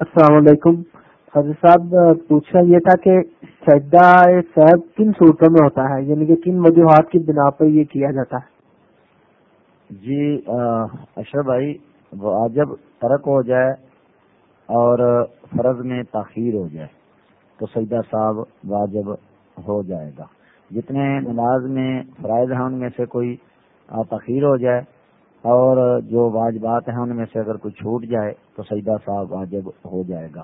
السلام علیکم۔ حضرت صاحب پوچھنا یہ تھا کہ سجدہ صاحب کن صورتوں میں ہوتا ہے؟ یعنی کہ کن وجوہات کی بنا پر یہ کیا جاتا ہے؟ جی اشرف بھائی واجب ترک ہو جائے اور فرض میں تاخیر ہو جائے تو سجدہ صاحب واجب ہو جائے گا۔ جتنے نماز میں فرائض ہیں، ان میں سے کوئی تاخیر ہو جائے اور جو واجبات ہیں ان میں سے اگر کوئی چھوٹ جائے تو سجدہ صاحب واجب ہو جائے گا۔